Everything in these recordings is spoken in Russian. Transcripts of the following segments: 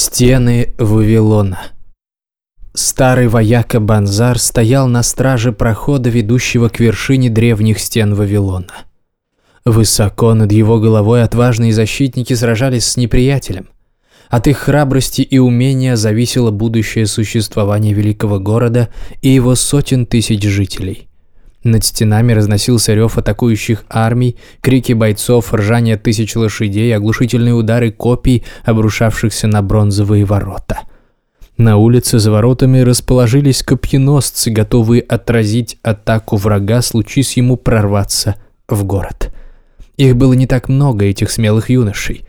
Стены Вавилона Старый вояка Банзар стоял на страже прохода, ведущего к вершине древних стен Вавилона. Высоко над его головой отважные защитники сражались с неприятелем. От их храбрости и умения зависело будущее существование великого города и его сотен тысяч жителей. Над стенами разносился рев атакующих армий, крики бойцов, ржание тысяч лошадей, оглушительные удары копий, обрушавшихся на бронзовые ворота. На улице за воротами расположились копьеносцы, готовые отразить атаку врага, случись ему прорваться в город. Их было не так много, этих смелых юношей.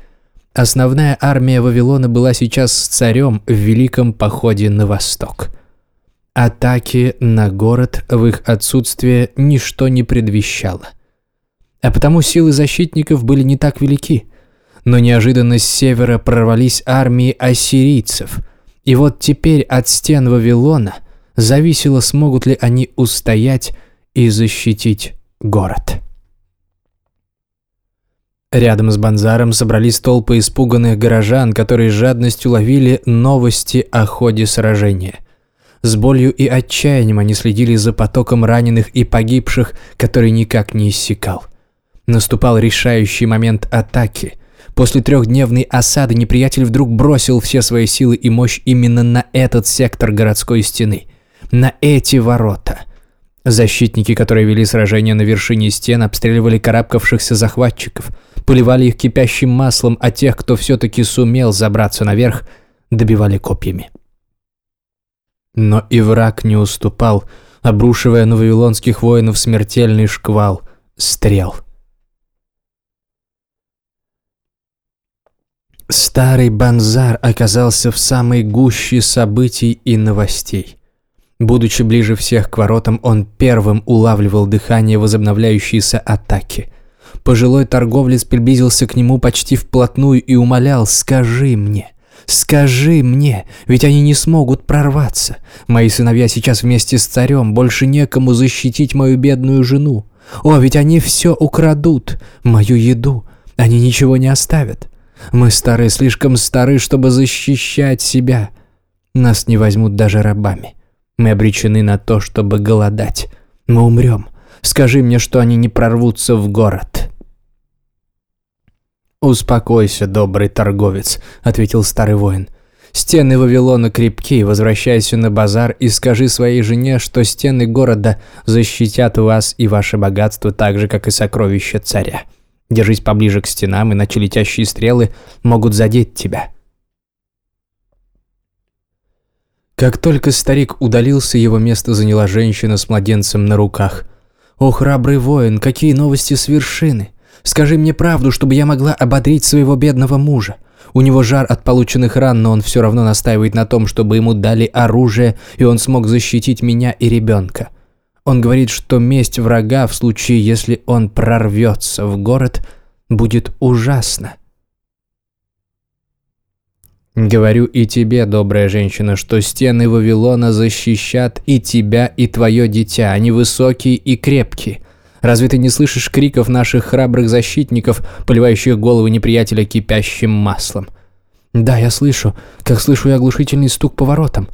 Основная армия Вавилона была сейчас с царем в великом походе на восток – Атаки на город в их отсутствие ничто не предвещало. А потому силы защитников были не так велики. Но неожиданно с севера прорвались армии ассирийцев. И вот теперь от стен Вавилона зависело, смогут ли они устоять и защитить город. Рядом с Банзаром собрались толпы испуганных горожан, которые с жадностью ловили новости о ходе сражения – с болью и отчаянием они следили за потоком раненых и погибших, который никак не иссякал. Наступал решающий момент атаки. После трехдневной осады неприятель вдруг бросил все свои силы и мощь именно на этот сектор городской стены. На эти ворота. Защитники, которые вели сражение на вершине стен, обстреливали карабкавшихся захватчиков, поливали их кипящим маслом, а тех, кто все-таки сумел забраться наверх, добивали копьями. Но и враг не уступал, обрушивая на вавилонских воинов смертельный шквал стрел. Старый Банзар оказался в самой гуще событий и новостей. Будучи ближе всех к воротам, он первым улавливал дыхание возобновляющейся атаки. Пожилой торговлец приблизился к нему почти вплотную и умолял «Скажи мне, Скажи мне, ведь они не смогут прорваться. Мои сыновья сейчас вместе с царем, больше некому защитить мою бедную жену. О, ведь они все украдут, мою еду. Они ничего не оставят. Мы старые, слишком стары, чтобы защищать себя. Нас не возьмут даже рабами. Мы обречены на то, чтобы голодать. Мы умрем. Скажи мне, что они не прорвутся в город. «Успокойся, добрый торговец», — ответил старый воин. «Стены Вавилона крепки, возвращайся на базар и скажи своей жене, что стены города защитят вас и ваше богатство так же, как и сокровища царя. Держись поближе к стенам, иначе летящие стрелы могут задеть тебя». Как только старик удалился, его место заняла женщина с младенцем на руках. «О, храбрый воин, какие новости с вершины!» Скажи мне правду, чтобы я могла ободрить своего бедного мужа. У него жар от полученных ран, но он все равно настаивает на том, чтобы ему дали оружие, и он смог защитить меня и ребенка. Он говорит, что месть врага в случае, если он прорвется в город, будет ужасна. Говорю и тебе, добрая женщина, что стены Вавилона защищат и тебя, и твое дитя. Они высокие и крепкие. Разве ты не слышишь криков наших храбрых защитников, поливающих головы неприятеля кипящим маслом? Да, я слышу, как слышу я оглушительный стук по воротам.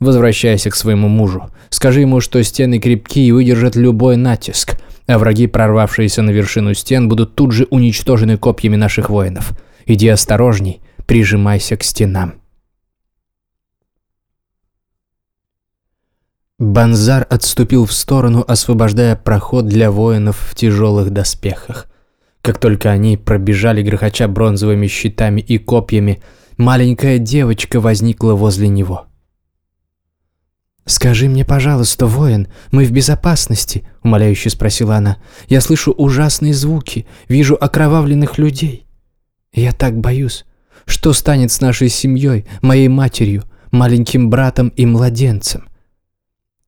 Возвращайся к своему мужу. Скажи ему, что стены крепкие и выдержат любой натиск, а враги, прорвавшиеся на вершину стен, будут тут же уничтожены копьями наших воинов. Иди осторожней, прижимайся к стенам. Банзар отступил в сторону, освобождая проход для воинов в тяжелых доспехах. Как только они пробежали, грохоча бронзовыми щитами и копьями, маленькая девочка возникла возле него. «Скажи мне, пожалуйста, воин, мы в безопасности?» – умоляюще спросила она. «Я слышу ужасные звуки, вижу окровавленных людей. Я так боюсь. Что станет с нашей семьей, моей матерью, маленьким братом и младенцем?»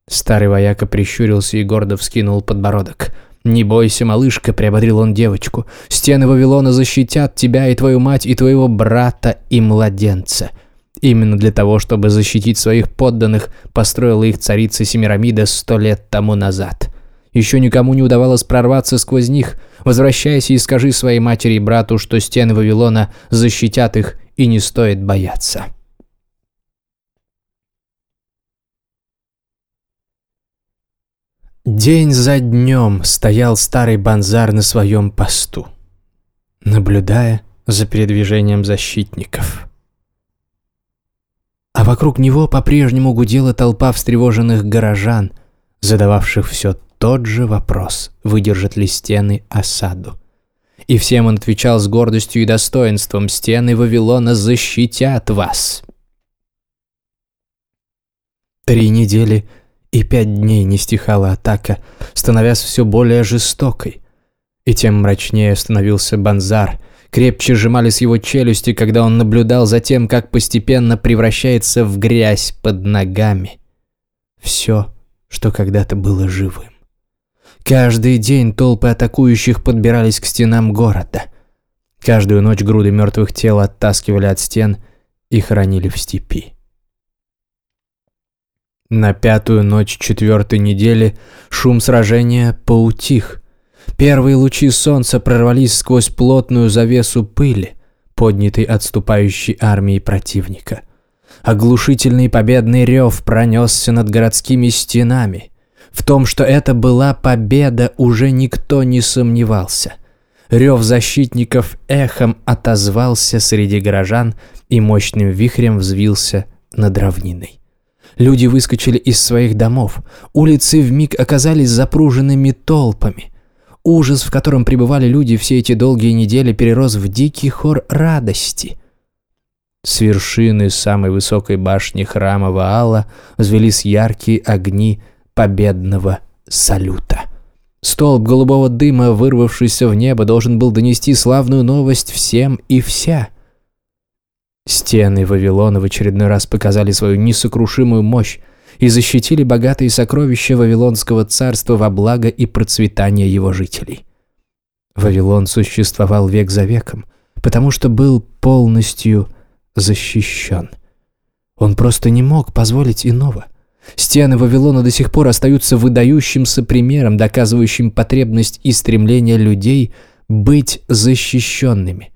Старый вояка прищурился и гордо вскинул подбородок. «Не бойся, малышка», — приободрил он девочку. «Стены Вавилона защитят тебя и твою мать, и твоего брата, и младенца». Именно для того, чтобы защитить своих подданных, построила их царица Семирамида сто лет тому назад. Еще никому не удавалось прорваться сквозь них. Возвращайся и скажи своей матери и брату, что стены Вавилона защитят их и не стоит бояться. День за днем стоял старый банзар на своем посту, наблюдая за передвижением защитников. А вокруг него по-прежнему гудела толпа встревоженных горожан, задававших все тот же вопрос, выдержат ли стены осаду. И всем он отвечал с гордостью и достоинством, стены Вавилона защитят вас. Три недели и пять дней не стихала атака, становясь все более жестокой. И тем мрачнее становился Банзар, крепче сжимались его челюсти, когда он наблюдал за тем, как постепенно превращается в грязь под ногами. Все, что когда-то было живым. Каждый день толпы атакующих подбирались к стенам города. Каждую ночь груды мертвых тел оттаскивали от стен и хоронили в степи. На пятую ночь четвертой недели шум сражения поутих. Первые лучи солнца прорвались сквозь плотную завесу пыли, поднятой отступающей армией противника. Оглушительный победный рев пронесся над городскими стенами. В том, что это была победа, уже никто не сомневался. Рев защитников эхом отозвался среди горожан и мощным вихрем взвился над равниной. Люди выскочили из своих домов. Улицы вмиг оказались запруженными толпами. Ужас, в котором пребывали люди все эти долгие недели, перерос в дикий хор радости. С вершины самой высокой башни храма Ваала взвелись яркие огни победного салюта. Столб голубого дыма, вырвавшийся в небо, должен был донести славную новость всем и вся. Стены Вавилона в очередной раз показали свою несокрушимую мощь и защитили богатые сокровища Вавилонского царства во благо и процветание его жителей. Вавилон существовал век за веком, потому что был полностью защищен. Он просто не мог позволить иного. Стены Вавилона до сих пор остаются выдающимся примером, доказывающим потребность и стремление людей быть защищенными.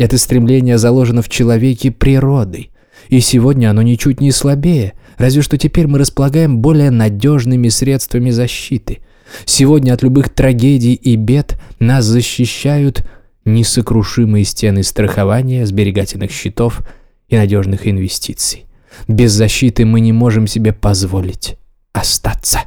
Это стремление заложено в человеке природой, и сегодня оно ничуть не слабее, разве что теперь мы располагаем более надежными средствами защиты. Сегодня от любых трагедий и бед нас защищают несокрушимые стены страхования, сберегательных счетов и надежных инвестиций. Без защиты мы не можем себе позволить остаться.